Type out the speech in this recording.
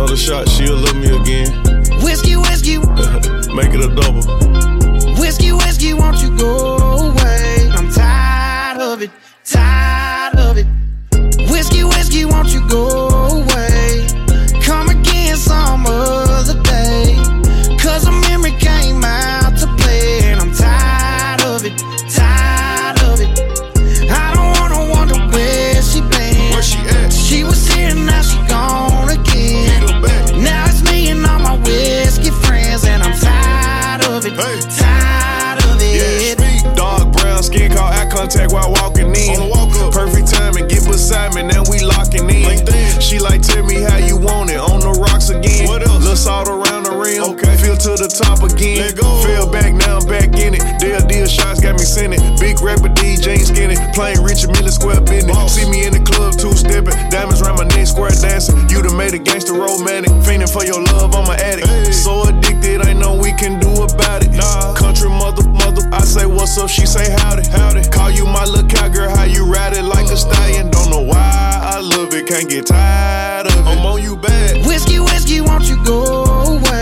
Another shot, she'll love me again. Whiskey, whiskey. Make it a double. Whiskey, whiskey, won't you go away? I'm tired of it, tired of it. Whiskey, whiskey, won't you go pussy. Tired of it. Dark brown skin, caught eye contact while walking in. Walk Perfect timing, get beside me, now we locking in. She like, tell me how you want it, on the rocks again. What else? Little salt around the rim, okay. feel to the top again. Fell back, now I'm back in it. Deal, deal shots got me sending. Big rapper DJ ain't skinny, playing Richard Mille square business. See me in the club, two stepping, diamonds round my neck, square dancing. You done made a gangster romantic, fiending for your love, I'm an addict. So addicted she say howdy, howdy. Call you my little cowgirl, how you ride it like a stallion. Don't know why I love it, can't get tired of it. I'm on you back. Whiskey, whiskey, won't you go away?